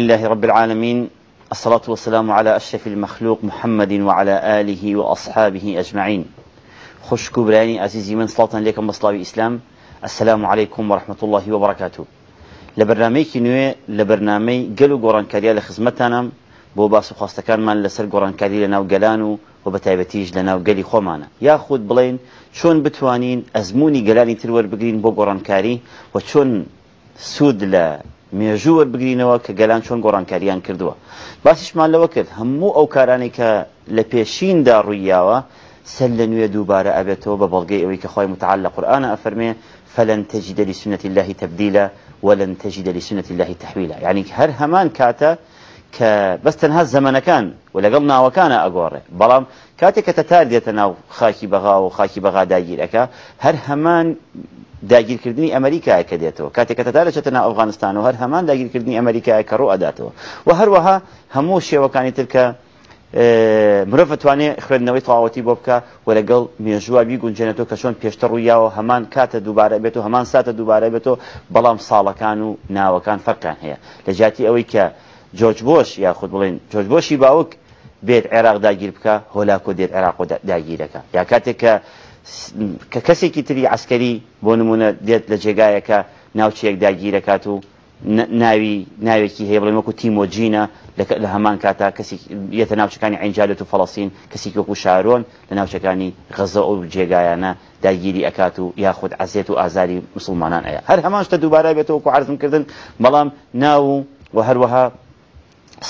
الله رب العالمين الصلاة والسلام على أشرف المخلوق محمد وعلى آله وأصحابه أجمعين خوش كبراني أزيزي من صلاة عليكم بصلاة الإسلام السلام عليكم ورحمة الله وبركاته لبرنامجي كنوية لبرنامج قلو قران كاريا لخزمتنا بو باسو كان من لسر قران كاريا لنا وقلانو وبتايبتيج لنا وقلي خومانا ياخد بلين شون بتوانين أزموني قلاني تلور بقرين بو قران كاري وشون سود لا مێژوو وەربگرینەوە کە گەلان چۆن گۆڕانکاریان کردووە باسیشمان لەوە کرد هەموو ئەو کارانی کە لە پێشیندا ڕوویاوە سەر لە نوێ دووبارە ئەبێتەوە بە بەڵگەی ئەوەی کە خۆی متعال لە قورآانە ئەفەرمێ فەلەن تەجدە لی سنەتی اللهی تبدیلە وەلەن تەجدە لی سنەتی اللهی تحویلە یعنی هەر هەمان کاتە کە بەستەنها زەمەنەکان و لەگەڵ ناوەکانە ئەگۆڕێ بەڵام کاتێک کە تەتار دێتە ناو خاکی بەغا و خاکی بەغا داگیرەکە هەر هەمان داگیرکردنی ئەمریکایە کە دێتەوە کاتێکەتەدا لە چێتەنا ئەفغانستان و هەر هەمان داگیرکردنی ئەمریکایە کە ڕوو ئەداتەوە و هەروەها هەموو شێوەکانی ترکە مرۆڤ توانێت خوێندنەوەی تەواوەتی بۆ بکە وە لەگەڵ مێژوابی گونجێنێتەوە کە چۆن پێشتە ڕوویاوە هەمان کاتە دووبارە بێت و هەمان ساتە دووبارە بێتەوە بەڵام ساڵەکان و ناوەکان فەرقان هەیە لە جااتی ئەوەی کە جۆج بۆش یاخود بڵێن جۆج بۆشی باوک بێت عێراق داگیر بکە هۆلاکۆ دێت عێراق داگیرەکە یا کاتێک کە کە کەسێکی تری عسکەری بۆ نمونە دێت لە جێگایەکە ناوچەیەک داگیرەکات و ناوی ناوێکی هەیە بڵێ وەکو تیمۆجینە لە هەمان کاتا کەسیەتە ناوچەکانی ئەنجالت و فەڵسین کەسی وەکو شارۆن لە ناوچەکانی غەزە و جێگایانە داگیری ئەکات و یاخود عزیێت و ئازاری مسلمانان ئەیە هەر هەماشتە دووبارە بێتەوە وەکو عرزمکردن بەڵام ناو و هەروەها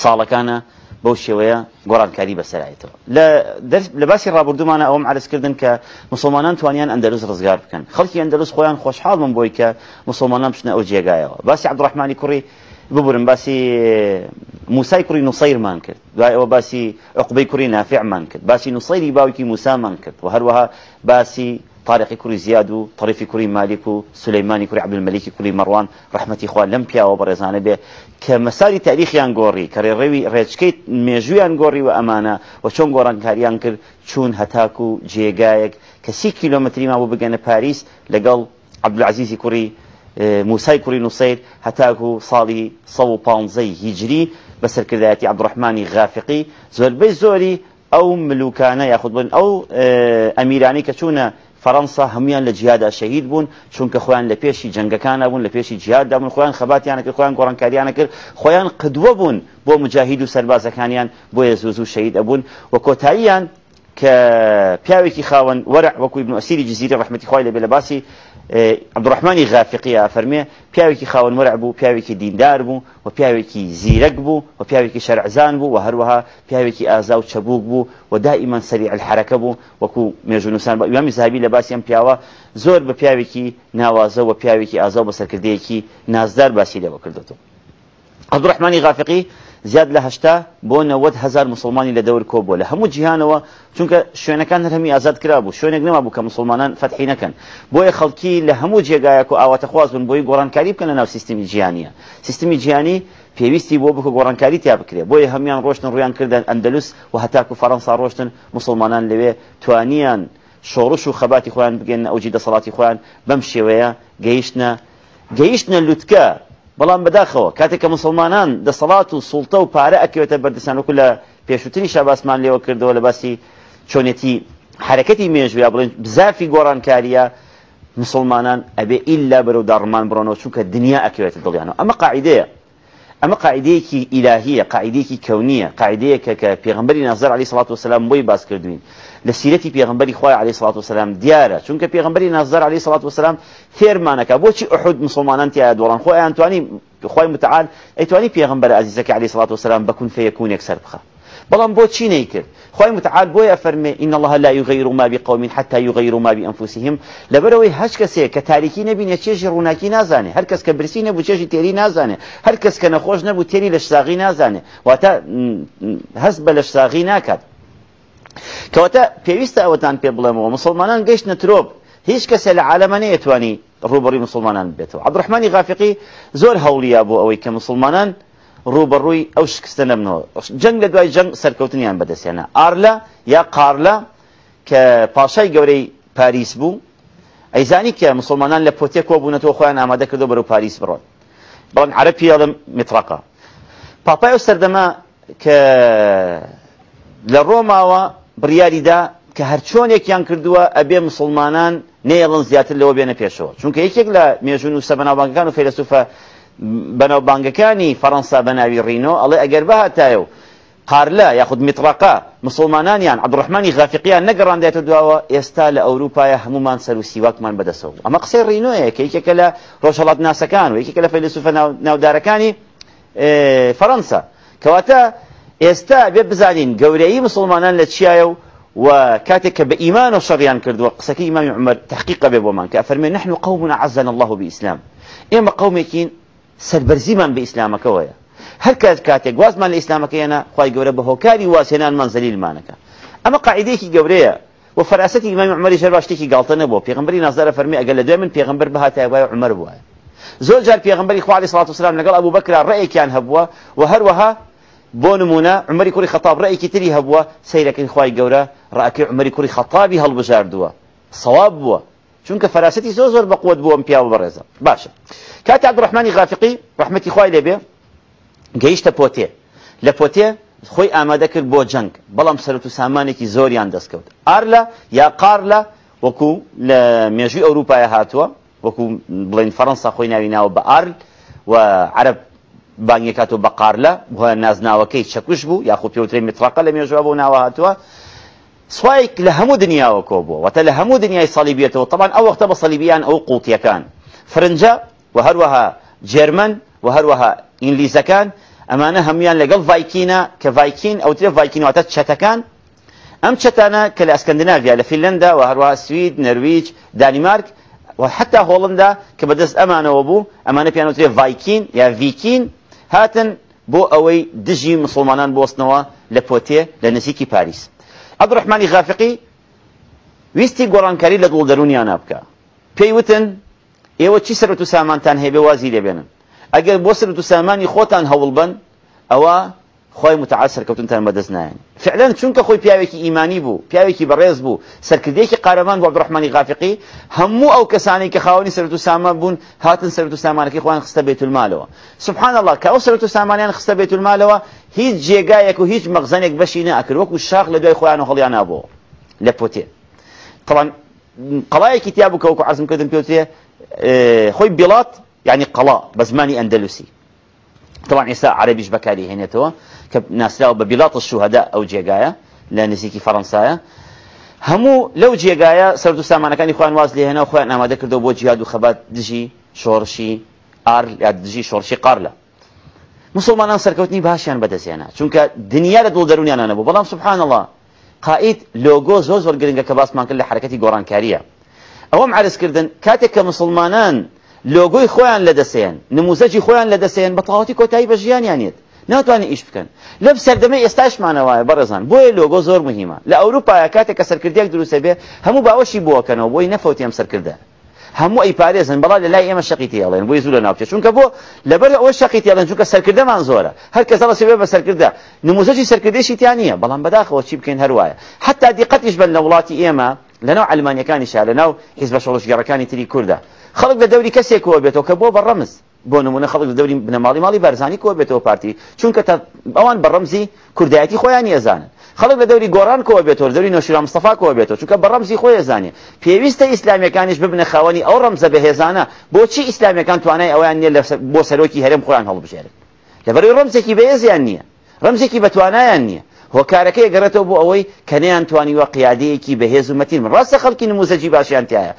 ساڵەکانە بوشي ويا قران كاريبا سلايتو لا درس لباسي رابردو مانا اوم على سكردن ك مسلمانان توانيان اندلس رزقار كان خلقي اندلس خوان خوش حال من بويكا مسلمانان بشنا اوجيا جايا باسي عبد الرحمن كوري ببرن باسي موسى كوري نصير مانكر باسي عقبي كوري نافع مانكر باسي نصيري باوكي موسى مانكر وهروها باسي طارقی کوری زیاد و طریفی کوری مالک و سلەیمانی کوری عبدمەلیکی کوری مەڕوان ڕحمەتی خوا لەم پیاوە بەڕێزانە بێ کە مەساری تاریخیان گۆڕی کەڕێ ڕێوی ڕێچکەیت مێژویان گۆڕی و ئەمانە و چۆن گۆڕانکاریان کرد چوون هەتاک و جێگایەک کە سی کیلومتری ما بوو بگەنە پاریس لەگەڵ عبدعزیزی کوری موسای کوری نووسید هەتاکو ساڵی 1500 هیجری بە سەرکردایەتی عبدڕحمانی غافقی زۆربەی زۆری ئەو ملوکانە یاخود بن ئەو ئەمیرانی کە چوونە فەەنسا هەمویان لە جیادا شەهید بوون چونکە خۆیان لە پێشی جنگەکانە بوون لە پێشی جیادا بوون خۆیان خەباتیانە کرد خۆیان گۆڕانکاریانە کرد خۆیان قدوە بوون بۆ مجاهید و سەربازەکانیان بۆ یە زوزوو شەهید ئەبوون و کۆتاییان کە پیاوێکی خاوەن وەرە وەکوی بنوسیری جززیری ڕحمەتی خی لە بێ لە باسی عبدڕحمانی غافقیە فەرمێ پیاوێکی خاون وەرع بوو پیاوێکی دیندار بوو و پیاوێکی زیرەک بوو و پیاوێکی شەرعزان بوو و هەروەها پیاوێکی ئازا و چەبوک بوو و دائیمان سەری الحرەکە بوو وەکو مێژونوسان بە ئیوامی زابی لە باسی ئەم پیاوە زۆر بە پیاوێکی ناوازە و پیاوێکی ئازا و بە سەرکردەیەکی نازدار باسی لەوە کردێتەوە عبدڕحمانی غافقی زیاد لە هشتا بۆ نەوەت هزار مسلمانی لە دەور کۆبوو لە هەموو جیهانەوە چونکە شوێنەکان هەرمی ئازاد کرا بوو شوێنێک نەما بوو کە مسلمانان فەتحی نەکەن بۆیە خەڵکی لە هەموو جێگایەک و ئاواتە خوازن بۆی گۆڕانکاری بکەنە ناو سیستمی جیهانیە سیستمی جیهانی پێویستی بۆ بکە گۆڕانکاری تیا بکرێت بۆیە هەمیان ڕۆشتن ڕویان کردن ئەندەلوس و هەتاکو فەەنسا ڕۆشتن مسلمانان لەوێ توانیان شۆڕش و خەباتی خۆیان بگەن ئەوجی دەسەڵاتی خۆیان بەم شێوەیە گەیشتە گەیشتە لوتکە بەڵام بەداخەوە کاتێک کە مسلمانان دەسەڵات و سوڵتە و پارە ئەکەوێتە بەردەسانوەکو لە پێشووتری شاباسمان لێوە کردەوە لە باسی چۆنێتی حرەکەتی مێژویا بڵێن بزافی گۆڕانکاریە مسلمانان ئەبێ ئللا بەرەو داڕمان بڕۆنەوە چووکە دنیا ئەکەوێتە دڵیانەوە ئەمە قاعدەیە ئەمە قاعدەیەکی ئیلاهیە قاعدەیەکی کەونیە قاعدەیەکە کە پێغمبەری نازار علی سڵات وسلام بۆی باس کردوین لە سیرەتی پێغمبەری خخوای علی سڵات وسلام دیارە چونکە پێغمبەری نازار علی سڵات وسلام فێرمانەکە بۆچی ئەحود مسلمانان تیا دوڵان خۆیان توانی خی متعاال ئەیتوانی پێغمبەر عزیزەکە علی سڵات وسلام بەکون فەیەکون یەکسەر بخە بلان بو چی نەیکرد خوي متعال بو يفرمي ان الله لا يغير ما بقوم حتى يغيروا ما بانفسهم لبروي هەچ كسي كتاريكي نبي نتشي جروناكي نازاني هر كس كبرسي نبو تشي تيري نازاني هر كس هەر خوش نبو تيري نەبوو نازاني واتا شساغی نازانێ ناكد كواتا بيويستا اوتان شساغی ناکات کەواتە پێویستە مسلمانان گەشت نترۆب هیچ کەسێ لە عالەمە نەیەتوانی ڕوبڕی مسلمانان بێتەوە عبدڕحمانی غافقی زۆر هەوڵیا بۆ ئەوەی مسلمانان ڕوبەڕووی ئەو شکستە نەبنەوە جەنگ لە دوای جەنگ سەرکەوتنیان بەدەستێنە ئارلە یا قارلە کە پاشای گەورەی پاریس بوو ئەیزانی کە مسلمانان لە پۆتێک کۆ بوونەوە خۆیان ئامادە کردو بەرەو پاریس بڕۆن بەڵام عربی یاڵم میتراقا پاپای ئەو سەردەما کە لە ڕۆماوە بریاریدا کە هەرچۆنێکیان کردووە ئەبێ مسلمانان نێڵن زیاتر لەوە بێنە پێشەوە چونکە یەکێک لە مێژون و سەبناوانگان و فەیلسوفە بانگکانی فرانسه بنوی رینو الله اگر به تایو قارلا یاخود میتڕقا مسلمانانیان عبدڕحمانی غافقیان نەگەڕاندێتە دواوە ئێستا لە ئەوروپایە هەمومان سەر و سیواکمان بەدەسەوە بدسو اما ڕینۆیە کە یکێکە کلا روشلات ناسکان و یکێکە لە فەیلسوفە ناودارەکانی اه، فەەنسا کەواتە ئێستا بێ بزانین گەورەی مسلمانان لە و وكاتك بإيمان وشريان كرد وقسكي إمام عمر تحقيق ببومان كأفرمي نحن قومنا عزنا الله بإسلام إما قومكين به اسلام هر سەربەرزیمان بە ئیسلامەکەەوەیە هەر کات کاتێک وازمان لە ئیسلامەکەیەنە خی گەورە بە هۆکاری واسێنانمان اما قاعده کی گەورەیە و فەراسەتی ئیمام عمەری شەر باشتێکی گاڵتەنە بۆ پێغمبەری نازارە فەرمی ئەگەر لە دوێ من پێغمبەر بەهاتای وای عمر بووە زۆر جار پێغمبەری خوالی سڵات نقل ابو ئەبوو بەکرا ڕێیەکیان هبوا و هر هەروەها بۆ نمونە عمەری خطاب خەتاب ڕێیەکی تری هبوا سەیرەکەی خوای گەورە ڕاکەی عمەری کوری خەتابی هەڵبژاردووە صواب بووە چونکە فەراسەتی زۆ زۆر بە قوت بووم پیاڵ بەڕێزە باشە کاتی عبدڕحمانی غافقی ڕحمەتی خوای لێبێ گەیشتە پۆتێ لە پۆتێ خۆی ئامادە کرد بۆ جەنگ بەڵام سەرەت و سامانێکی زۆریان دەستکەوت ئارلا یا قارلا وەکو لە مێژوی ئەوروپایە هاتووە وەکو بڵین فەەنسا خۆی ناویناوە بە ئارل و عرب بانگێکاتەوە بە قارلا نازناوەکەی چەکوش بوو یاخۆ پێوتری میتراقە لە مێژوە بۆ ناوە هاتووە سوايك لهمو دنيا وكوبو وتا لهمو دنيا صليبيته وطبعا او وقتا بصليبيان او قوتيا كان فرنجا وهروها جيرمان وهروها انجليزا كان اما انا هميان لقل فايكينا كفايكين او تريف فايكين وعتا تشتا كان ام تشتانا كالاسكندنافيا لفنلندا وهروها السويد نرويج دانمارك وحتى هولندا كبدس امانه وبو امانه بيانو تريف فايكين يا فيكين هاتن بو اوي دجي مسلمانان بوسنوا لبوتيه لنسيكي باريس عەبدڕەحمانی غافقی ویستی گۆڕانکاری لە دڵ دەرونیانە بکە پێی وتن ئێوە چی سەرەت و سامانتان هەیە بێ وازی لێبێنن ئەگەر بۆ سەرەت و سامانی خۆتان هەوڵ بن ئەوە خۆی متعسر کەوتنتان بەدەست نایەن فعلا چونکە خۆی پیاوێکی ئیمانی بوو پیاوێکی بەڕێز بوو سەرکردەیەکی قارەمان بۆ عەبدڕەحمانی غافقی هەموو ئەو کەسانی کە خاوەنی سەرەت و سامان بوون هاتن سەرەت و سامانەکەی خۆیان خستە بێتولمالەوە سبحان الله کە ئەو سەرەت و سامانیان خستە بێتولمالەوە هیچ جێگایەک و هیچ مەغزانێک بەشی ناکرد وەکو شاخ لە دوای خۆیان هەڵیان نابوو لە پوتێ تەڵان قەڵایەکی تیا بکە وەکو عزم کردن پێوتێ خۆی بڵات یعنی قەڵا بە زمانی ئەندەلوسی طبعا ئێستا عربیش بەکاری هێنێتەوە کە ناسراوە بە بڵات شوهدا ئەو جێگایە لە نزیکی فەڕەنسایە هەموو لەو جێگایە سەرد و سامانەکانی خۆیان واز لێهێنا خۆیان ئامادە کردەوە بۆ جیاد و خەبات دژی شۆڕشی ئار یا دژی شۆڕشی قارلە مسلمانان سەرکەوتنی باشیان بەدەستێنە چونکە دنیا لە دڵ دەرونیانە نەبوو بەڵام سبحان الله قائید لۆگۆ زۆر زۆر گرنگە کە باسمان کرد لە حرکەتی گۆڕانکاریە ئەوەم عرزکردن کاتێک کە مسلمانان لۆگۆی خۆیان لەدەسێن نموزەجی خۆیان لەدەسێن بە تەواوەتی کۆتایی بە ژیانیانێت ناتوانین ئیش بکەن لەم سەردەمە ئێستاشمانەوەە بەڕێزان بۆیە لۆگۆ زۆر مهمە لە ئەوروپای کاتێک کە سەرکردێک دروستە بێ هەموو باوەشی بووەکەنەوە بۆی نەفەوتیم سەرکردە هەموو ئەی پارێزن بەڵا لە لای ئێمە شقیتی ئەڵێن بۆی زوو لە ناوچێت چونکە بۆ لەبەر ئەوە شقیتی ئەڵێن چونکە سەرکردەمان زۆرە هەر کەس ڕەسی بێ بە سەرکردە نموزەی سەرکردێشی تیان نییە بەڵام بەداخەوە چی بکەین هەروایە حتا دیقەتیش بن لە وڵاتی ئێمە لەناو ئەلمانیەکانیشە لەناو حیز بە شەڵشگەڕەکانی تری کووردا خەڵک لە دەوری کەسێکەوە بێتەوە کە بۆ بەڕەمز بۆ نمونە خەڵک لە دەوری بنەماڵی ماڵی بارزانانی کۆ بێتەوە پارتی چونکە ئەوان بەڕەمزی کوردایەتی خۆیان ێزانن خەڵک لە دەوری گۆران کەوە بێتەوە دەوری نەشیرا مستەفا کەوە بێتەوە چونکە بە ڕەمزی خۆی زانێ پێویستە ئیسلامیەکانیش ببنە خاوەنی ئەو ڕەمزە بەهێزانە بۆچی ئیسلامیەکان توانای ئەویان نییە بۆ سەرۆکی هەرم خۆیان هەڵبژێرن لەبەرەوەی ڕەمزێکی بەهێزیان نییە ڕەمزێکی بەتوانایان نییە هۆکارەکەی گەڕێتەوە بۆ ئەوەی کەنیان توانی وە قیادەیەکی بەهێز و مەتین ڕاستە خەڵکی نموزەجی باشیان تایە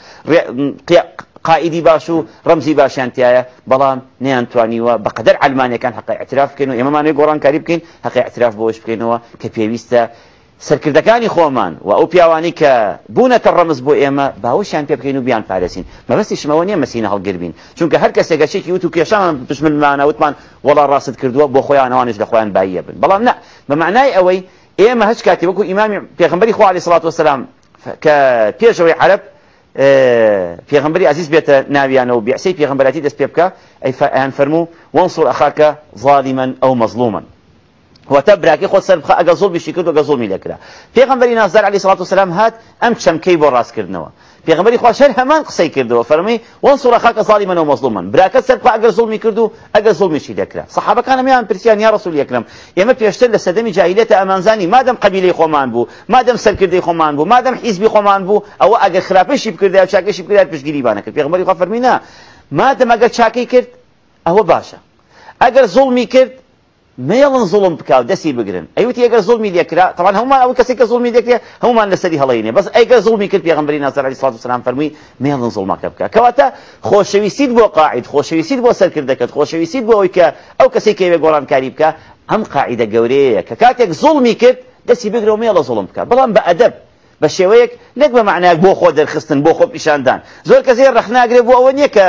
قائدی باش و ڕمزی باشیانتیایە بەڵام نەیانتوانیوە بەقدر ئەلمانیەکان حقی اعتراف بکەین و قران گۆڕانکاری بکەین حق اعتراف بوش كينو کە پێویستە سەرکردەکانی خۆمان و ئەو پیاوانی بونه بوونەتە ڕەمز بۆ ئێمە باوەشیان پێ بکەین و بیان پارێزین مەبەستی شمەوە نیە مەسینە هەڵگربین چونکە هەر کەسێکەشێکی وت و کێشان دشمنمانە وتمان وڵا ڕاست کردووە بۆ خۆیانەوانش لە خۆیان بایە بن بەڵام نە بە معنای ئەوەی ئێمە هەچ کاتی وەکو ئیمامی پێغمبەری خوا علی سڵات وسلام کە پێشەوەی عرب في غمبري عزيز بيتا ناوي أنا وبيعسي في غمبراتي دس بيبكا أي فانفرمو وانصر أخاك ظالما أو مظلوما هۆتە براکەی خۆت سەر بخە ئەگە زوڵبیشی في و گە زوڵمی لەکرا پێغمبەری نازدار علی سڵات و سلام هات ئەم چەمکەی بۆ ڕاستکردنەوە پێغمبەری خوا شەر هەمان قسەی کردەوە فەرمی وەن سوڕە خاکە ساڵی منەوە مەزڵومن براکەت سەر بخە ئەگە زوڵمی کرد و ئەگە زوڵمیشی لەکرا سەحابەکانم یان پرسیان یا ڕسوول یەکرم ئێمە پێشتر لە سەدەمی بو ئەمانزانی مادەم قەبیلەی خۆمان بوو مادەم سەرکردەی خۆمان بوو مادەم حیزبی خۆمان بوو ئەوە ئەگە خراپەشی بکردای چاکەشی بکرای پشتگیری بانە کرد پێغمبەری خوا فەرمینا مادەم ئەگەر چاکەی کرد ئەوە باشە ئەگەر زوڵمی کرد ميلن ظلم بكا دسي بقرن أيوة تي أجر ظلمي ذيك طبعا هما ما أول كسي كظلمي ذيك هم ما نسدي هلايني بس أجر ظلمي كل بيا غنبرينا صلى الله عليه وسلم فرمي ميلن ظلم ما كبكا كواتا خوش ويسيد بو قاعد خوشي سيد بو سر دكت خوشي سيد بو أيك أو كسي كي بقولان كاريبكا ام قاعدة جورية ككاتك ظلمي كت دسي بقرن ميلا ظلم بكا بلان بأدب بە شێوەیەک نەک بە معناک بۆ خۆ دەرخستن بۆ خۆ پیشاندان زۆر کەسێ ڕخناگرێ بۆ ئەوە نییە کە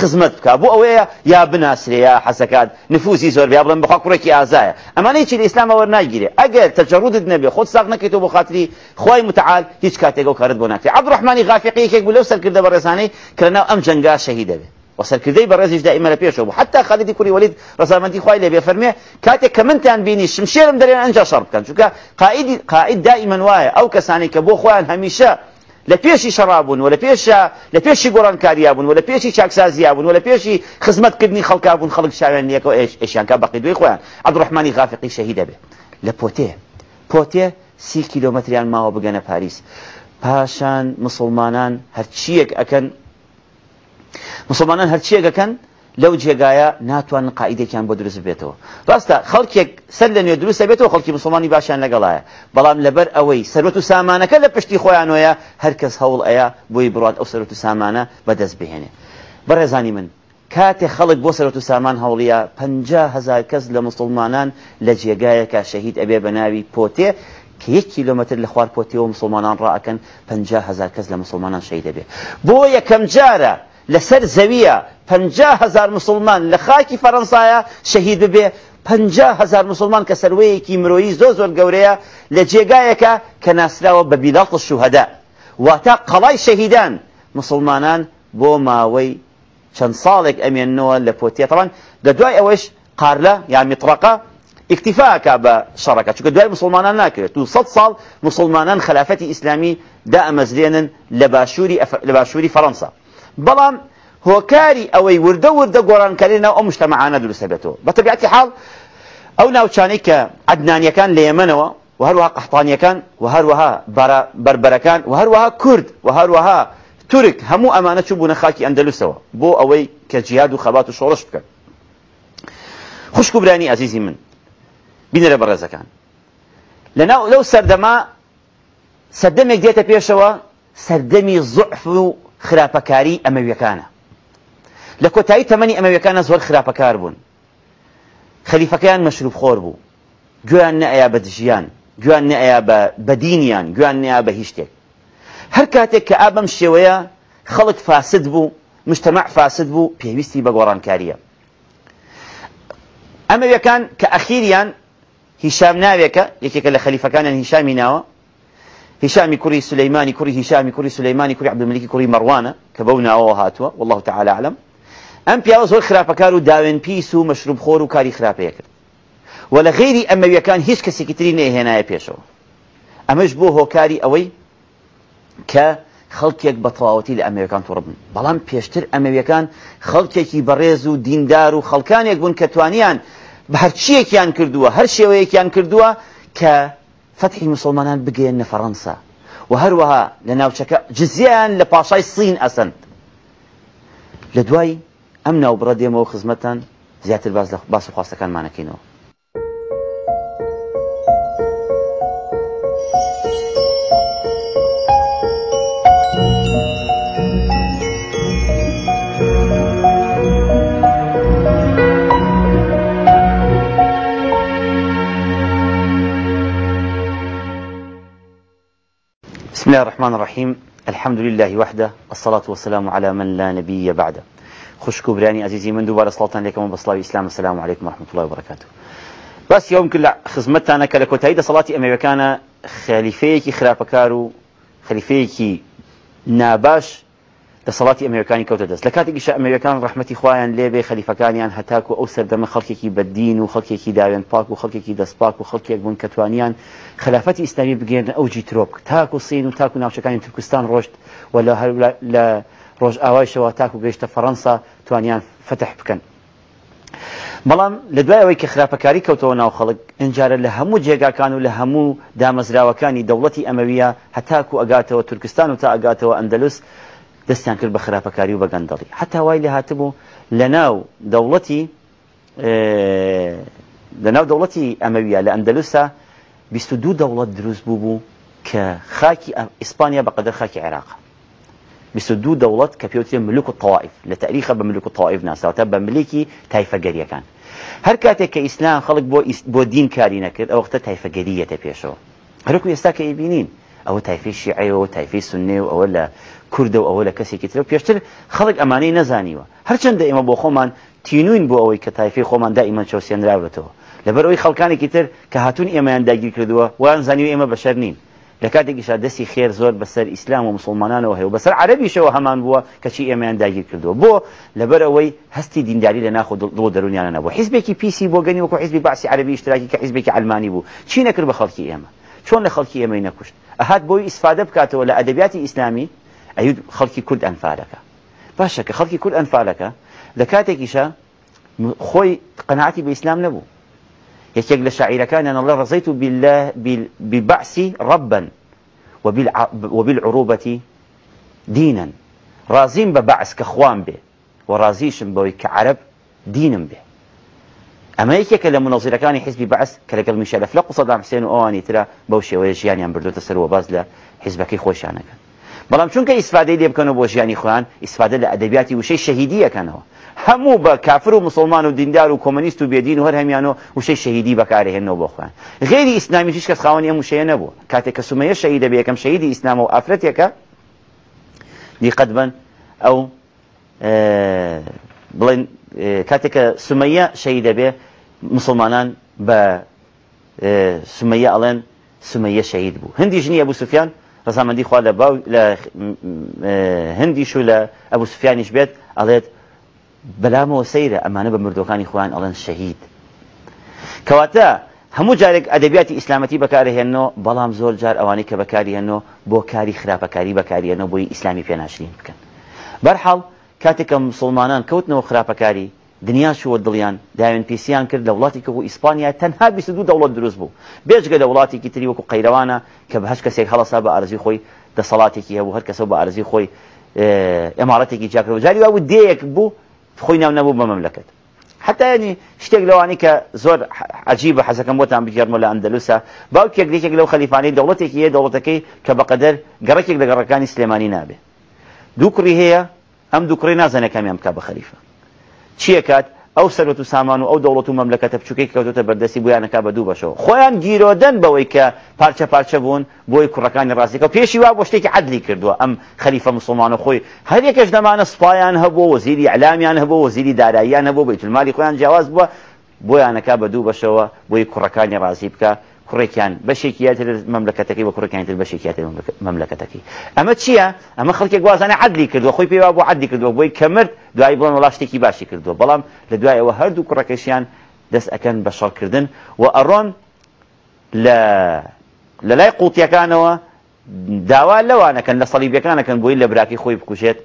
خزمەت بکە بۆ ئەوەیە یا بناسرێ یا حەسەکات نفوسی زۆر بیا بڵێن بەخوا کوڕێکی ئازایە ئەمانەی چی لە ئیسلام ئەوە ناگیرێ ئەگەر تەجەڕودت نەبێ خۆت ساق نەکەیتەوە بۆ خااتری خی متعال هیچ کاتێک ئەو کارت بۆ ناکرێ عبدڕحمانی غافقی یەکێک بلەو سەرکردە بە ڕێزانەی کەناو ئەم جەنگا شەهی دەبێت وصل وسركردي برزج دائما لبيش ابو حتى خالد كوري وليد رزامندي خويا اللي بيفرمي كاتك كمان تان بيني الشمشير مدري انجا شرب كان شوكا قائد قائد دائما وايا او كسانيك ابو خويا هميشا لا فيش شراب ولا فيش لا فيش قران كارياب ولا فيش شاكسازياب ولا فيش خدمه كدني خلقاب خلق شاعرنيك ايش ايش كان باقي دوي خويا عبد الرحمن غافقي شهيد به لبوتي بوتي 3 كيلومتر ما هو بغنا باريس باشان مسلمانان هرشيك اكن مسلمانان هەرچیەکەکەن لەو جێگایە ناتوان قاعیدێکیان بۆ دروست بێتەوە ڕاستە خەڵکێک سەر لە نوێ دروستە بێتەوە خەڵکی مسلمانی باشیان لەگەڵایە بەڵام لەبەر ئەوەی سەرەت و سامانەکە لە پشتی خۆیانەوەیە هەرکەس هەوڵ ئەیە بۆی بڕات ئەو سەرەت و سامانە بەدەست بهێنێ بەڕێزانی من کاتێ خەڵک بۆ سەرەت و سامان هەوڵیە پ هزار کەس لە مسلمانان لە جێگایەکە شەهید ئەبێ بە ناوی پۆتێ کە یک کیلومتر لە خوار پۆتیەوە مسلمانان ڕائەکەن پ هزار کەس لە مسلمانان شەید دەبێ بۆ یەکەم جارە لەسەر زەویە هزار مسلمان لە خاکی فەەنسایە شەهید ببێ هزار مسلمان کە سەروەیەکی مرۆیی زۆ زۆر گەورەیە لە جێگایەکە کە ناسراوە بە بیلاڵ شوهدا واتە قەڵای شەهیدان مسلمانان بۆ ماوەی چەند ساڵێک ئەمێنەوە لە پۆتیە تەڵان لە دوای ئەوەش قارلە یا میتڕەقە ئیکتیفاکە بە شەڕەکە چکە دوای مسلمانان ناکرێت و سەد ساڵ مسلمانان خلافەتی ئیسلامی دا ئەمەزرێنن لە باشووری فەڕەنسا بەڵام هۆکاری ئەوەی وردە وردە گۆڕانکارێنەوە ئەو مشتەمەعانە دروستە بێتەوە بە تەبیعەتی حاڵ ئەو ناوچانەی کە عەدنانیەکان لە یەمەنەوە و هەروەها قەحتانیەکان و هەروەها بەربەرەکان و هەروەها کورد و هەروەها تورک هەموو ئەمانە چوو بوونە خاکی ئەندەلوسەوە بۆ ئەوەی کە جیاد و خەبات و شۆڕش بکەن خوشک و برانی ئازیزی من بینەرە بەڕێزەکان لەناو لەو سەردەما سەردەمێک دێتە پێشەوە سەردەمی زوعف و خراپەکاری ئەمەویەکانە لە کۆتایی تەمەنی ئەمەویەکانە زۆر خراپەکار بوون خەلیفەکەیان مەشروب خۆر بوو گویان نەئیا بە دژیان گویان نەئیا بە دینیان گویان نیا بە هیچ شتێک هەر کاتێک کە ئابەم شێوەیە خەڵک فاسد بوو مشتەمەع فاسد بوو پێویستی بە گۆڕانکاریە ئەمەویەکان کە ئەخیریان هیشام ناوێکە یەکێکە لە خەلیفەکانیان هیشامی ناوە هشام كري سليماني كري هشام كري سليماني كري عبد الملك كري مروان كبونا وهاتوا والله تعالى أعلم أم بياوز هو خرافة كارو داوين بيسو مشروب خورو كاري خرافة يكر ولا غيري أما يكان هيش كسكترين هنا بيشو أمش بو هو كاري أوي ك خەڵکێک بەتەواوەتی لە ئەمریکان توڕبن بەڵام پێشتر ئەمریکان خەڵکێکی بەڕێز و دیندار و خەڵکانێک بوون کە توانیان بە هەرچیەکیان کردووە هەر شێوەیەکیان کردووە کە فتحي مسلمانان بگەێنە فرنسا وهروها هەروەها لە جزيان لباشاي الصين أسن سین أمنا لە دوای زيادة الباس دێمەوە خزمەتان زیاتر كان معنا كينو الله الرحمن الرحيم الحمد لله وحده الصلاة والسلام على من لا نبي بعده خوش كبراني عزيزي من دوبار صلاة عليكم وبصلاة الإسلام السلام عليكم ورحمة الله وبركاته بس يوم كل خزمتانا كلكوتايدا صلاة وكان خليفيكي خرابكارو خليفيكي ناباش دەسەڵاتی ئەمریکانی کەوتە دەست لە کاتێکیش ئەمریکان ڕحمەتی خۆیان لێبێ خەلیفەکانیان هەتاک و ئەو سەردەمە خەڵکێکی بەدین و خەڵکێکی داوێن پاک و خەڵکێکی دەستپاک و خەڵکێک بوون کەتوانیان خلافەتی ئیسلامی بگێن ئەو جیترۆک تاک و سین و تاک و ناوچەکانی تورکستان ڕۆشت و لە هەر لە ڕۆژئاوایشەوە تاک و گەیشتە فەڕەنسا توانیان فتح بکەن. بەڵام لە دوایەوەی کە خراپەکاری کەوتەوە ناو خەڵک ئەجارە لە هەموو جێگاکان و لە هەموو دامەزراوەکانی دەوڵەتی ئەمەویە هەتاک و ئەگاتەوە تورکستان و تا ئەگاتەوە ئەندەلوس دستان کرد بە خراپەکاری و بەگەندەڵی حتا وای هاتبو لناو لە ناو دەوڵەتی اه، لە ناو دەوڵەتی ئەمەویە لە ئەندەلوسا دو دەوڵەت دروست بوو بوو کە خاکی ئیسپانیا بەقدر خاکی عێراق دو دەوڵەت کە پێوتێ ملوک و تەواائف لە تاریخە بە ملوک و تەواائف ناساوتە بە ملێکی تایفەگەریەکان هەر کاتێک کە ئیسلام خەڵک بۆ بۆ دین کاری او ئەو وختە تایفەگەریەتە پێشەوە هەرکو ئێستا کە ئەیبینین ئەوە تایفی شیعەوە تایفی سنێ و ئەوە کرد و که لە پیشتر خلق پێشتر نزانی هرچند هر چند دائما بۆ خۆمان تینوین بۆ ئەوەی کە تایفی خۆمان دائیمە چاوسێنراوێتەوە لبروی خەڵکانێکی تر که هاتون ئێمەیان داگیر و وان زانانی ایما بشر نین لە کاتێکیشا دەستی خیر زۆر بەسەر اسلام و مسلمانانەوە هەیە و بەسەر عربیشەوە هەمان بووە کەچی ئێمەیان داگیر کردووە بۆ لەبەر ئەوەی هەستی دینداری لە ناخۆ دڵ دەرونیانە کی پی پیسی بۆ گەنی وەکو حزبی باسی عربی اشتراکی کە حیزبێکی علمانی بو چی نەکرد بە خەڵکی ئێمە چۆن لە خەڵکی ئێمەی نەکوشت ئەهات استفاده بکاتو بکاتەوە لە أيود خلقي كل انفالك باشا خلقي كل انفالك لكاتك ايشا خوي قناعتي بالاسلام نبو يا شيخ یەکێک كان شاعیرەکانیان الله رضيت بالله ببعث ربا وبالعروبة دينا رازين ببعث كخوان به ورازيش بوي كعرب دينا به اما یەکێکە لە منەزیرەکانی كان يحس ببعث لەگەڵ میشە لە فلق حسين سەدام ترى بوشي ئەوانی ترە بەو شێوەیە ژیانیان بردوتە سەرەوە باز بەڵام چونکە ئیسفادەی لێ بکەن و بۆ ژیانی خۆیان ئیسفادە لە وشی شهیدیه شەهیدیەکەنەوە همو با کافر و مسلمان و دیندار و کۆمەنیست و بێدین و هر هەر هەمیانەوە وشەی شەهیدی بەکارهێنەوە بۆ خۆیان غیر اسلامی هیچ کس خوانی هم وشەیە نبو کاته کە سومەیە شەهیدە بێ یەکەم شەهیدی ئیسلام و ئافرەتێکە دیقەت اه، بن ئەو بڵێن اه، کاتێک کە سمیه شهید به مسلمانان با اه، سمیه الان سمیه شهید بو هندی جنی ابو سفیان ڕزامەندی خوا لە باو لە هەندیش و لە ئەبوو سوفیانیش بێت ئەڵێت بەلامەوە سەیرە ئەمانە بە مردەکانی خۆیان ئەڵەن شەهید کەواتە هەموو جارێک ئەدەبیاتی ئیسلامەتی بەکارهێنەوە بەڵام زۆر جار ئەوانەی کە بەکارهێنەوە بۆ کاری خراپەکاری بەکارهێنەوە بۆی ئیسلامی پێناشرین بکەن بەرحاڵ کاتێکە مسلمانان کەوتنەوە خراپەکاری دنیاشەوە دڵیان داوێن پێسییان کرد لە وڵاتی کە بۆ ئیسپانیا تەنها دو دەوڵەت دروست بوو بێژگە لە وڵاتێکی تری وەکو قەیرەوانە کە بە هەش کەسێک هەڵسا بە ئارزی خۆی دەسەڵاتێکی هەبوو هەر کەسە بە ئارزی خۆی ئەمارەتێکی جاکرەوە جاری وابوو دەیەک بوو خۆی ناو نەبوو بە مەملەکەت حتاینی شتێک لەوانی کە زۆر عجیب حەزەکەم بۆتان بگەرممە لە ئەندەلوسا باوکێک لێکێک لەو خەلیفانەی دەوڵەتێکی یە دەوڵەتەکەی کە بەقەدەر گەڕێکێک لە گەڕەکانی سلێمانی نابێ دووکڕی هەیە ئەم دووکڕی نازانەکەمیان بکە بە خەریفە چیەکات ئەو سەرەت و سامان و ئەو دەوڵەت و مەملەکەتە بچووکەی کەوتۆتە بەردەسی بۆیانەکە بە دوو بەشەوە خۆیان گیرۆدەن بەوەی کە پارچە پارچە بوون بۆی کوڕەکانی ڕاستیکە پێشی وا بۆ شتێکی عدلی کردووە ئەم خەریفە مسلمانە خۆی هەرێکەش دەمانە سوپایان هەبوو وەزیری ئەلامیان هەبوو وەزیری داراییان هەبوو بەیتمالی خۆیان جیاواز بووە بۆیانەکە بە دوو بەشەوە بۆی کوڕەکانی ڕازی بکە کوڕێکیان بەشێکیاتر مەملەکەتەکەی بە کوڕەکانتر بەشێکیاتر مەملەکەتەکەی ئەمە چییە؟ ئەمە خەڵکێک گوازانە عدلی کردووە خۆی پێوا بۆ عدی کردووە بۆی کەمرد دوای بڵن وڵاشتێکی باشی کردووە بەڵام لە دوایەوە هەردوو کوڕەکەشیان دەست ئەەکەن بە شەڵکردن و ئەڕۆن لە لای قوتیەکانەوە داوا لەوانەکەن لە سەلیبیەکانەکەن بۆی لە براکی خۆی بکوژێت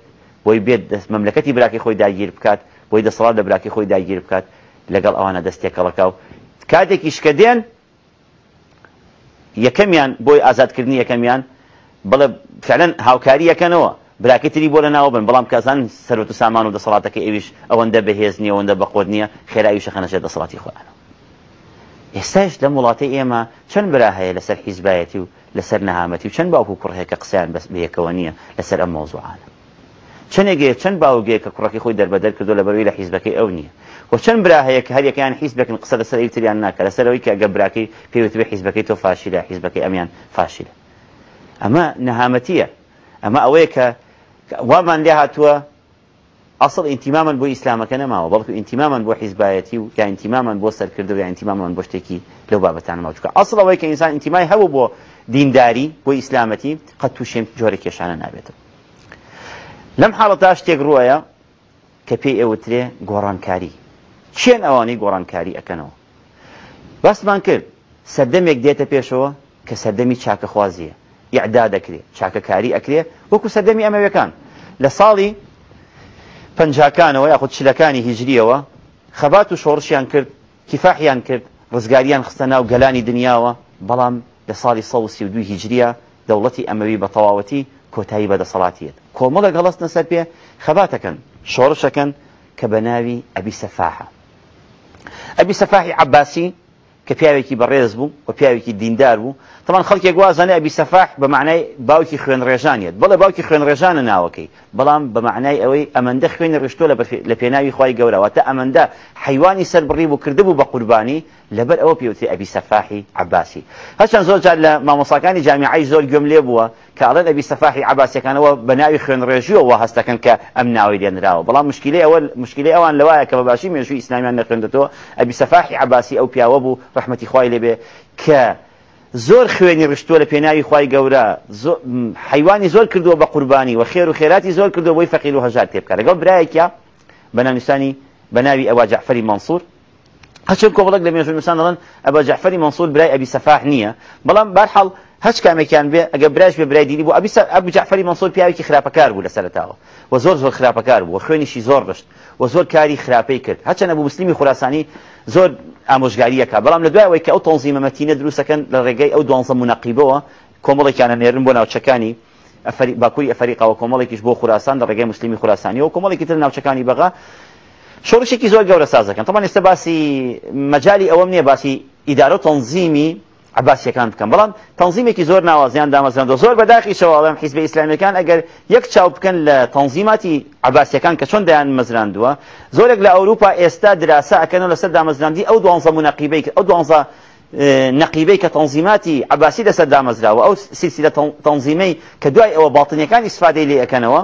بۆی بێت دەست مەملەکەتی براکی خۆی داگیر بکات بۆی دەسەڵات لە براکی خۆی داگیر بکات لەگەڵ ئەوانە دەستێکەڵەکە و کاتێکی شکە دێن یەکەمیان بۆی ئازادکردنی یەکەمیان بڵێ فعلەن هاوکاری یەکەنەوە براکەتری بۆ لە ناو بن بەڵام کەسان سەرۆ و سامان و دەسەڵاتەکە ئەویش ئەوەندە بەهێز نیە ئەوەندە بەخۆت نییە خێراوی شەخەنەشێت دەسەڵاتی خۆیانەوە ئێستاش لە وڵاتی ئێمە چەند برا هەیە لەسەر حیزبایەتی و لەسەر نەهامەتی و چەند باوکو کوڕهەیە کە قسەیان بەس بەیەکەوە نییە لەسەر ئەم مۆزوعانە چندێکێ چەند باوگەیە کە کوڕەکەی خۆی دەربەدەر کردو لە بەروی لە حیزبەکەی ئەو نییە و چەند براهەیە کە هەریەکەیان حیزبەکەن قسە لەسەر ئیتریان ناکە لەسەرەوەی کە گەبراکەی پێوتبێ حیزبەکەی تۆ فاشیلە حیزبەکەی ئەمیان فاشیلە ئەمە نەهامەتیە ئەمە ئەوەیە کە وامان لێ هاتووە ئەسڵ ئینتیمامان بۆ ئیسلامەکە نەماوە بەڵکو ئینتیمامان بۆ حیزبایەتی و یا ئینتیمامان بۆ سەرکردو یا ئینتیمامان بۆ شتێکی لەو بابەتان ماوچکە ئەسڵ ئەوەی کە ئینسان ئینتیمای هەبوو بۆ دینداری بۆ ئیسلامەتی قەت تووشێن جۆرە کێشانە نابێتەوە لەم حاڵەتا شتێک ڕوایە کە پێی ئێوەترێ گۆڕانکاری چێن ئەوانەی گۆڕانکاری ئەەکەنەوە باسمان کرد سەردەمێک دێتە پێشەوە کە سەردەمی چاکەخوازیە یعدا دەکرێت چاکەکاری ئەکرێ وەکو سەردەمی ئەمەوەکان لە ساڵی پەنجکانەوە یاخود چلەکانی هیجریەوە خەبات و شۆڕشیان کرد کیفاحیان کرد ڕزگاریان خستە ناو گەلانی دنیاوە بەڵام لە ساڵی سە و هیجریە دەوڵەتی ئەمەوی بە تەواوەتی کۆتایی بەدەسەڵاتیت کۆمەڵێک هەڵستنە سەر پێ خەباتەکەن شۆڕشەکەن کە بە ناوی ئەبی سەفاحە ئەبی سەفاحی عباسی کە پیاوێکی بەڕێز بوو و پیاوێکی دیندار بوو تەمان خەڵکێک وازانە ئەبی سەفاح بە معنای باوکی خوێن ڕێژانیت بەڵێ باوکی خوێن ڕێژانە ناوەکەی بەڵام بە معنای ئەوەی ئەمەندە خوێنی ڕشتۆ لە پێناوی خی گەورەوە تا ئەمەندە حیوانی سەربڕی بوو کردبوو بە قوربانی لبر او بيوتي ابي سفاحي عباسي هشان زوج قال ما مصاكاني جامعي زول جملي بوا قال ابي سفاحي عباسي كان هو بناوي خن رجو وهست كان كامناوي ديال راو بلا مشكله اول مشكله اول لوايا كباباشي من شو اسلامي عندنا خندتو ابي سفاحي عباسي او بياو ابو رحمتي خوي لي ك زور خويني رشتول بيناوي خوي غورا حيواني زول كردو بقرباني وخير وخيراتي زول كردو وي فقير وهجاتي بكره قال برايك يا بناني ثاني بناوي ابو جعفر منصور هشكر كوبلك لما يشوف مثلا أبو جعفر منصور براي أبي سفاح نية بلام برحل هش كام كان بي أجبراش ببراي ديني أبو س أبو جعفر منصور بياوي كخراب كارب ولا سلطاو وزور زور خراب كارب وخويني شي زور بشت وزور كاري خراب يكر هش أنا أبو مسلم خراساني زور أمشجارية كاب بلام لدواء ويك أو تنظيم متينة دروس كان للرجال أو دوانصة مناقبوه كوبلك كان نيرن بنا وشكاني أفري باكوري أفريقيا وكوبلك يشبو خراسان للرجال مسلمي خراساني وكوبلك كتير ناوشكاني بقى شۆڕشێکی زۆر گەورە سازەکەن تەمان ئێستا باسی مەجای ئەوەم نییە باسی ئیدارە تەنزیمی عباسیەکان بکەم بەڵام تەنزیمێکی زۆر ناوازیان دامەزێنەوە زۆر بەداخی شەواڵم حیزب ئیسلامیەکان ئەگەر یەک چاو بکەن لە تەنزیماتی عباسیەکان کە چۆن دەیان مەزراندووە زۆرێک لە ئەوروپا ئێستا دراسە ئەەکەن و لەسەر دامەزراندی ئەو دوانزە منەقیبەی ئەو دوانزە نقیبەی کە تەنزیماتی عباسی دەسەر دامەزراوە ئەو سیسی لە تەنزیمەی کە دوای ئەوە باڵتنیەکان ئیسفادەی لێ ئەەکەنەوە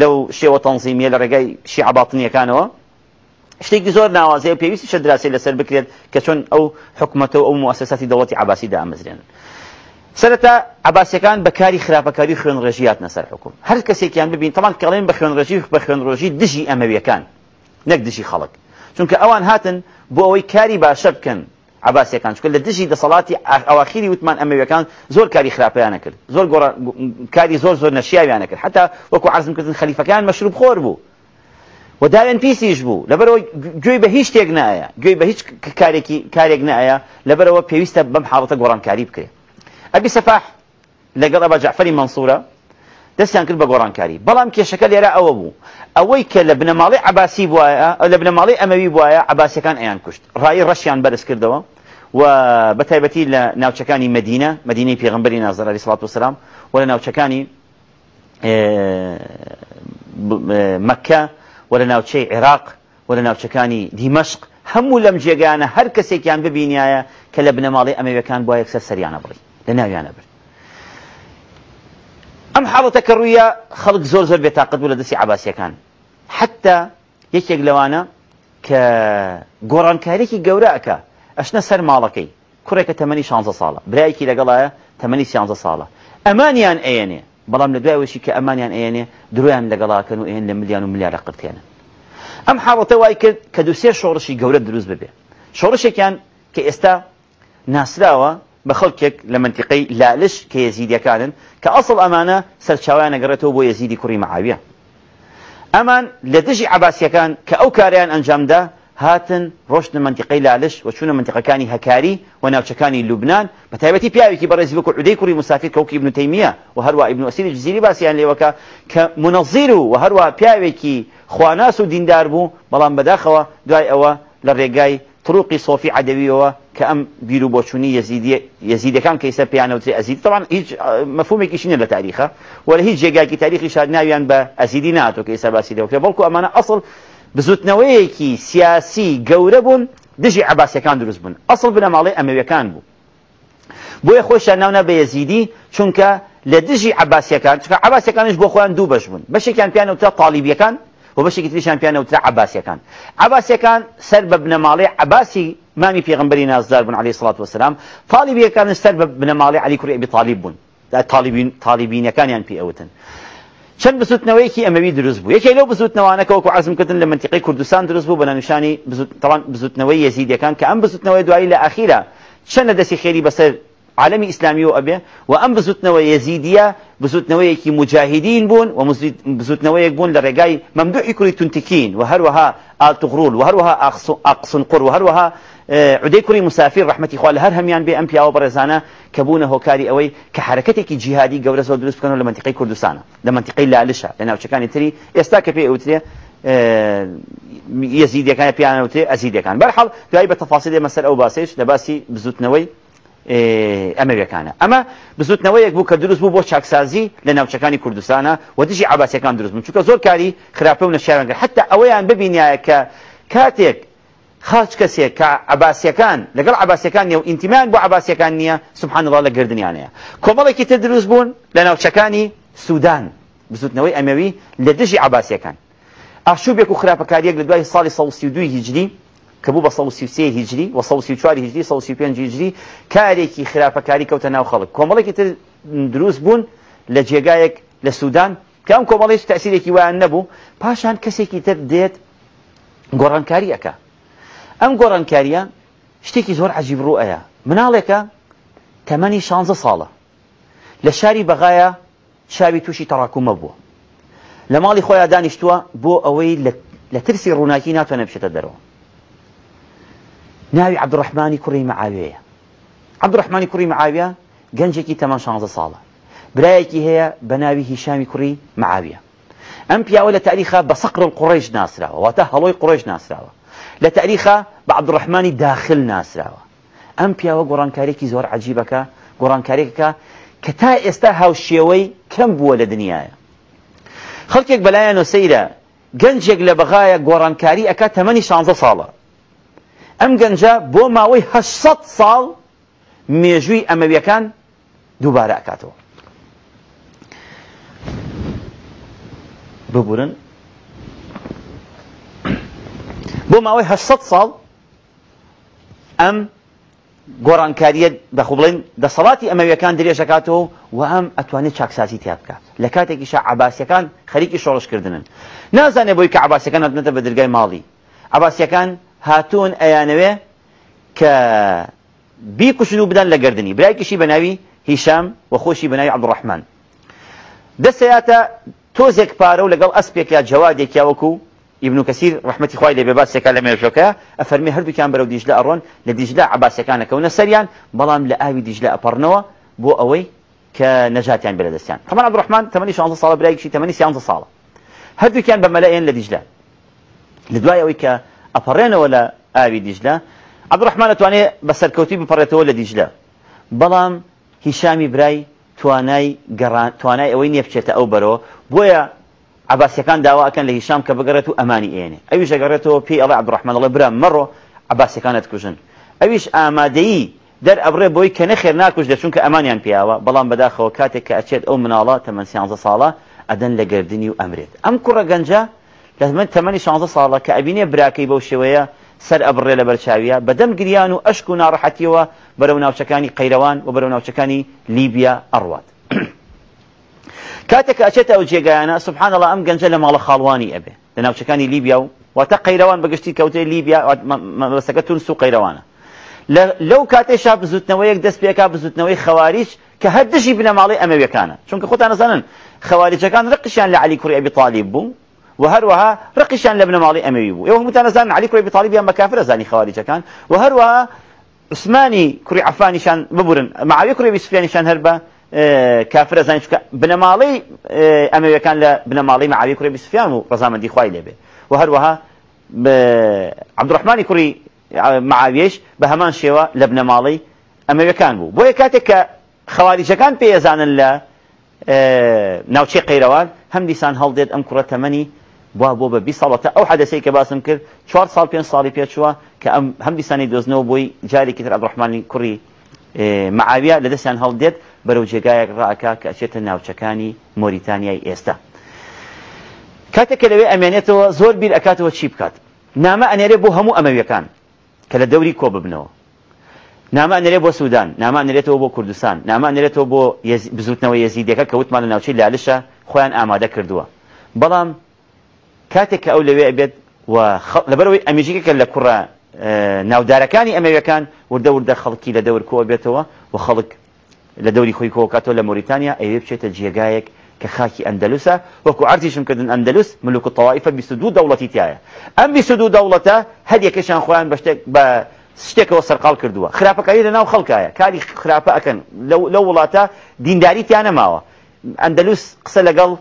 لەو شێوە تەنزیمیە لە ڕێگەی شیعباتنیەکانەوە شتێکی زۆر ناوازەیە پێویستی شە دراسی لەسەر بکرێت کە چۆن ئەو حکوومەتە و ئەو موسەساتی دەوڵەتی عباسیدا ئەمەزرێنن سەرەتا عباسیەکان بەکاری خراپەکاری خوێن ڕێژیات نەسەر حکوم هەر کەسێکیان ببین تەمان کەڵێن بە خوێن ڕێژی بە خوێن ڕۆژی دژی ئەمەویەکان نەک دژی خەڵک چونکە ئەوان هاتن بۆ ئەوەی کاری باشە بکەن عباسیەکان چکە لە دژی دەسەڵاتی ئەواخیری وتمان ئەمەویەکان زۆر کاری خراپیانە کرد زۆر کاری زۆر زۆر نەشیاویانە کرد حتا وەکو عزم کردن خەلیفەکان مەشروب خۆر بوو و داوێن پیسیش بوو لەبەرەوە گوێی بە هیچ شتێک نایە گوێی بە هیچ کارێکی کارێک نایە لەبەرەوە پێویستە بەم حاڵەتە گۆڕانکاری بکرێ ئەبی سەفاح لەگەڵ ئەبا جعفەری منسوورە دەستیان کرد بە گۆڕانکاری بەڵام کێشەکە لێرە ئەوە بوو ئەوەی کە لە بنەماڵی عباسی بواە لە بنەماڵی ئەمەوی بواە عباسەکان ئەیان کوشت ڕای ڕەشیان بەرز کردەوە و بەتایبەتی لە ناوچەکانی مدینە مدینەی پێغمبەری نازەر علی سڵات وسلام و لە ناوچەکانی مەکە وە لە ناوچەی عێراق وە لە ناوچەکانی دیمەشق هەموو لەم جێگانە هەر کەسێکیان ببینایە کە لە بنەماڵی ئەمەوەکان بۆ یەکسەر سەریانە بڕی لە ناویانە برد ئەم حاڵەتە کە ڕوویە خەڵک زۆر زۆر بێتاقت بوو لە دەستی عباسیەکان حتا یەکێک لەوانە کە گۆڕانکارێکی گەورەکە ئەشنە سەر ماڵەکەی کوڕێکە تەمەنی 16 ساڵە برایەکی لەگەڵایە تەمەنی 16 ساڵە ئەمانیان ئەێنێ بەڵام لە دوایوەشی کە ئەمانیان ئەێنێ درویان لەگەڵاکەن و ئێن لە ملیان و ملیارە قرتێنن ئەم حاڵەتە وای کرد کە دووسێ شۆڕشی گەورە دروست ببێ شۆڕشێکیان کە ئێستا ناسراوە بە خەڵکێک لە منتیقی لالش کە یزیدیەکانن کە ئەسڵ ئەمانە سەرچاویان نەگەڕێتەوە بۆ یزیدی کوڕی مەعاویە ئەمان لە دژی عباسیەکان کە ئەو کاریان ئەنجامدا هاتن روشن منطقه لالش و منطقه منتیقەکانی هەکاری و ناوچەکانی لبنان بە تایبەتی پیاوێکی بەڕێزی بکو عودەی کوری مسافر کەوکی ابن تەیمیە و هەروە ابن ئەسیری جزیری باسییان لێوەکە کە منەزیر و هەروە پیاوێکی خواناس و دیندار بوو بەڵام اوا دوای ئەوە لە ڕێگای طرقی سۆفی عدەویەوە کە ئەم بیر و بۆچوونی یزیدەکان کەیسە پیانەوتری ئەزید طبعا هیچ مەفومێکیشینە لە تاریخە وەرە هیچ جێگاکی تاریخی شاد ناویان بە ئەزیدی ناتۆ کەیسە باسی دەوکرێت بەڵکو امانه اصل بزوتنەوەیەکی سیاسی گەورە بوون دژی عباسیەکان دروست بوون ئەسڵ بنە ماڵی ئەمەویەکان بوو بۆیە خۆشیان ناونا بە یەزیدی چونکە لە دژی عباسیەکان چکە عباسیەکانش بۆ خۆیان دوو بەش بوون بەشێکیان پیانە وتە قالیبیەکان و بەشێکی تریشان پیانە وتە عباسیەکان عباسیەکان سەر بە بنەماڵی عباسی مامی پێغمبەری نازدار بوون علیه الصلاة والسلام طالبیەکانش سەر بە بنەماڵی علی کوڕی ئەبی طالب بوون تالیبینەکانیان پێ ئەوتن چەند بسووتنەوەیەکی ئەمەوی دروست بوو یەکێک لەو بسووتنەوەوانە کو عزم کردن لە منتیقی بود. بنانشانی بسوت طبعا بسوت نوایی زیادی کان که بسووتنەوەی بسوت نوای دعایی لآخره لە دستی خیری بەسەر عالمی اسلامي و ئەبێ و ئەم بزوت یەزیدیە بزوتنەوەیەکی مجاهدین بون و بزوتنەوەیەک بوون بون ڕێگای مەمدوعی کوری تونتکین و آل تغرول و هەروەها قر و وها عدي كري مسافر ڕحمەتی خوا لە هەر هەمیان بێ ئەم پیاوە بەڕێزانە کە اوي كحركتي ئەوەی کە حرکتێکی جیهادی گەورە زۆر دروست بکەن لە منتیقی کوردستانە لە منتیقی لالشە لە ناوچەکانی تری ئێستا کە كان ئەوترێ اه، یەزیدیەکان پیانەوتێ ئەزیدەکان برحال دوای بە تەفاسیلێ مەسەر او باسێش لە بزوت بزوتنەوەی ئەمەویەکانە ئەمە بزوتنەوەیەک بوو کە دروست بوو بۆ چاکسازی لە ناوچەکانی کوردستانە و دژی عباسەکان دروست بوو چونکە زۆر کاری خراپە و نەشارەنگە حتا ئەوەیان ببینایە کە کاتێک خاچ کەسێک کە عباسیەکان لەگەڵ عباسیەکان نیە و ئینتیمان بۆ عباسیەکان نییە سبحان الله لە گردنیانەیە کۆمەڵێکی تر دروست بوون لە ناوچەکانی سوودان بزوتنەوەی ئەمەوی لە دژی عباسیەکان ئاشوبێک و خراپەکاریەک لە دوای ساڵی 1932 هیجری کە بوو بە 1970 هیجری و 1940 هیجری 1950 هیجری کارێکی خراپەکاری کەوتە ناو خەڵک کۆمەڵێکی تر دروست بوون لە جێگایەک لە سوودان کام کۆمەڵیش تاسیرێکی ویان نەبوو پاشان کەسێکی تر دێت گۆڕانکاریەکە ئەم گۆڕانکاریە شتێکی زۆر عجیب ڕوئەیە مناڵێکە تەمەنی شانزە ساڵە لە شاری بەغایە شاوی تووشی تەڕاکومە بووە لە ماڵی خۆیان دانیشتووە بۆ ئەوەی لە ترسی ڕووناکی ناتوانە بشێتە دەرەوە ناوی عبدڕحمانی کوڕی مەعاوەیە عبدڕحمانی کوڕی مەعاویە گەنجێکی تەمان شانزە ساڵە برایەکی هەیە بە ناوی هیشامی کوڕی مەعاویە ئەم پیاوە لە تاریخە بە سەقر قڕێژ ناسراوە واتە هەڵۆی قڕێژ ناسراوە لە تاریخە بە عبدڕحمانی داخل ناسراوە ئەم پیاوە گۆڕانکارێکی زۆر عجیبەکە گۆڕانکارێکەکە کە تا ئێستا هاوشێوەی کەم بووە لە دنیاە خەڵکێک بەلایەن و سەیرە گەنجێک لە بەغایە گۆڕانکاری ئەکا تەمەنی شانزە ساڵە ئەم گەنجە بۆ ماوەی هەشسەد ساڵ مێژووی ئەمەویەکان دووبارە ئەکاتەوە ببورن بۆ ماوەی هەشسەد ساڵ ئەم گۆڕانکاریە بەخو بڵین دەسەڵاتی ئەمەویەکان درێژەکاتەوە و ئەم ئەتوانێت چاکسازی تیا بکات لە کاتێکیشە عباسیەکان خەریکی شۆڕشکردنن نازانێ بۆی کە عباسەکان ئەبنێتە بە دەرگای ماڵی عباسیەکان هاتوون ئەیانەوێ کە بیکوشن و بدەن لە گردردنی برایکیشی بەناوی هیشام و خۆشی بەناوی عبدڕحمان دەسەیاتە تۆزێک پارە و لەگەڵ ئەسپێک یا جەوادێکیا وەکو ابن کەسیر ڕحمەتی خوای لێ بێباسێکە لە مێژەکە ئەفەرمی هەردووکیان بەرەو دیژلا ئەڕۆن لە دیژلا عباسەکانەکەونە سەریان بەڵام لە ئاوی دیژلا ئەپەڕنەوە بۆ ئەوەی کە نەژاتیان بێ لە دەستیان تەمە عبدڕحمان تەمەنی 16 ساڵە برایکیشی تەمەنی 16 ساڵە هەردووکیان بە مەلەئێن لە دیژلا لە دوای ئەوەی کە ئەپەڕێنەوە لە ئاوی دیژلە عبدڕحمان ئەتوانێ بە سەرکەوتی بپەڕێتەوە لە دیژلە بەڵام هیشامی برای توانای توانای ئەوەی نیە بچێتە ئەو بەرەوە بۆیە عباسیەکان داواکەن لە هیشام کە بگەڕێت و ئەمانی ئێنێ ئەویش ئەگەڕێتەوە پێی ئەڵە عبدڕحمانەڵە برا مەڕۆ عباسیەکانت کوژن ئەویش ئامادەیی دەر ئەبڕێ بۆی کە نەخێر ناکوش دەچون کە ئەمانیان پیاوە بەڵام بەداخەوە کاتێک کە ئەچێت ئەو مناڵە تەمەسیانزە ساڵە ئەدەن لە گردردنی و ئەمرێت ئەم کوڕە گەنج لە من تەمەنی شانزە ساڵە کە ئەبینێ براکەی بەو شێوەیە سەر ئەبڕێ لە بەرچاویە بەدەم گریان و ئەشک و ناڕەحەتیەوە بەرەو ناوچەکانی قەیرەوان و بەرەو ناوچەکانی لیبیا ئەڕوات کاتێک ئەچێتە ئەو جێگایانە سبحانەڵە ئەم گەنجە لە ماڵە خاڵوانی ئەبێ لە ناوچەکانی لیبیا و واتە قەیرەوان بەگشتی کەوتێ لیبیا مەبەسەکە تونس و قەیرەوانە لەو کاتێشا بزوتنەوەیەک دەست پێکا بزوتنەوەی خەواریش کە هەر دژی بنەماڵی ئەمەویەکانە چونکە خۆتان نەزانن خەواریجەکان ڕقشیان لە علی کوڕی ئەبی تاالب بوو وهروها رقیشان لە بنەماڵی ئەمەوی بوو ئێوە هەمووتان نەزان علی کوڕی بطالیبیان بە کافرە زانی خەواریجەکان و هەروەها عثمانی کوڕی عفانیشان ببورن معاوی شان سفیانیشان كافر بە اه، کافرە زانی چکە بنەماڵی اه، ئەمەویەکان لە بنەماڵی معاوی کوڕی سفیان و ڕەزامەندی خوای لێبێ و هەروەها عبدڕحمانی کوڕی اه، معاویش بە هەمان شێوە لە بنەماڵی ئەمەویەکان بوو بۆیە خوارج كان بيزان پێیەزانن ناوشي قيروان هم هەم دیسان هەڵدێت ام كرة تمني بوا بۆ بە بی ساڵەتە ئەو حەدەسی کە باسم کرد چوار ساڵ پێ ساڵی پێچووە کە ئەم هەم دیسانی دۆزنەوە بۆی جارێکی تر ئەبڕحمانی کوڕی معویە لە دەستیان هەڵدێت بەرەو جێگایەک ڕاکا کە ئەچێتە ناوچەکانی مۆریتانیای ئێستا کاتێک کە لەوێ ئەمێنێتەوە زۆر بیر ئەکاتەوە چی بکات نامە ئەنێرێ بۆ هەموو ئەمەویەکان کە لە دەوری کۆ ببنەوە نامانەرێت بۆ سوودان نامانەرێتەوە بۆ کوردستان نامانەرێتەوە بۆ بزوتنەوە یزیدەکە کە وتمان لە ناوچەی لالشە خۆیان ئامادە کردووە بەڵام کاتێک ئەو لەوێ ئەبێت لەبەرەوەی ئەمیژیکەکە لە کوڕە اه، ناودارەکانی ئەمریەکان وردە وردە خەڵکی لە دەور لدور بێتەوە و خەڵک لدوري خوي خۆی کۆکاتەوە لموريتانيا اي ئەوێ بچێتە جێگایەک کە خاکی ئەندەلوسە وەکو ئارتیشم کردن ئەندەلوس ملوک تەوائفە 22 دەوڵەتی تایە ئەم 22 دەوڵەتە هەریەکەشان خۆیان بە شتێک بە شتێکەوە سەرقال کردووە خراپەکاری لە ناو خەڵکایە کاری لو ئەکەن لەو وڵاتە دینداریتیان ماوا اندلس قسە قال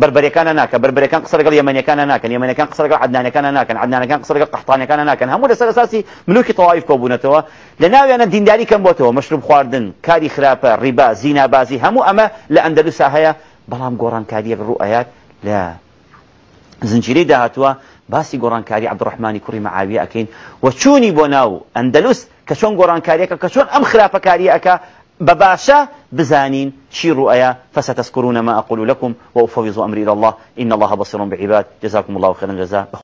بربرەکانە ناکە بربرەکان قسە لەگەڵ یەمەنیەکانە ناکەن یەمەنەکان قسە لەگەڵ عدنانەکانە ناکەن عدنانەکان قسە لەگەڵ قەحتانەکانە ناکەن هەموو لەسەر ئەساسی ملوکی تەواویف کۆبوونەتەوە لە ناویانە دینداری کەم بۆتەوە مەشروب خواردن ربا خراپە بازي هم اما لاندلس هيا ئەندەلوسا غوران كاري الرؤيات لا زنجيري زنجیرەی باسي غوران كاري عبد الرحمن كوري معاوية و چوونی بوناو اندلس كشون غوران كاري كشون ام چۆن كاري اكا بباشا بزانين شيروا أيا فستذكرون ما أقول لكم وأفوض أمري إلى الله إن الله بصير بعباد جزاكم الله خيرا جزاء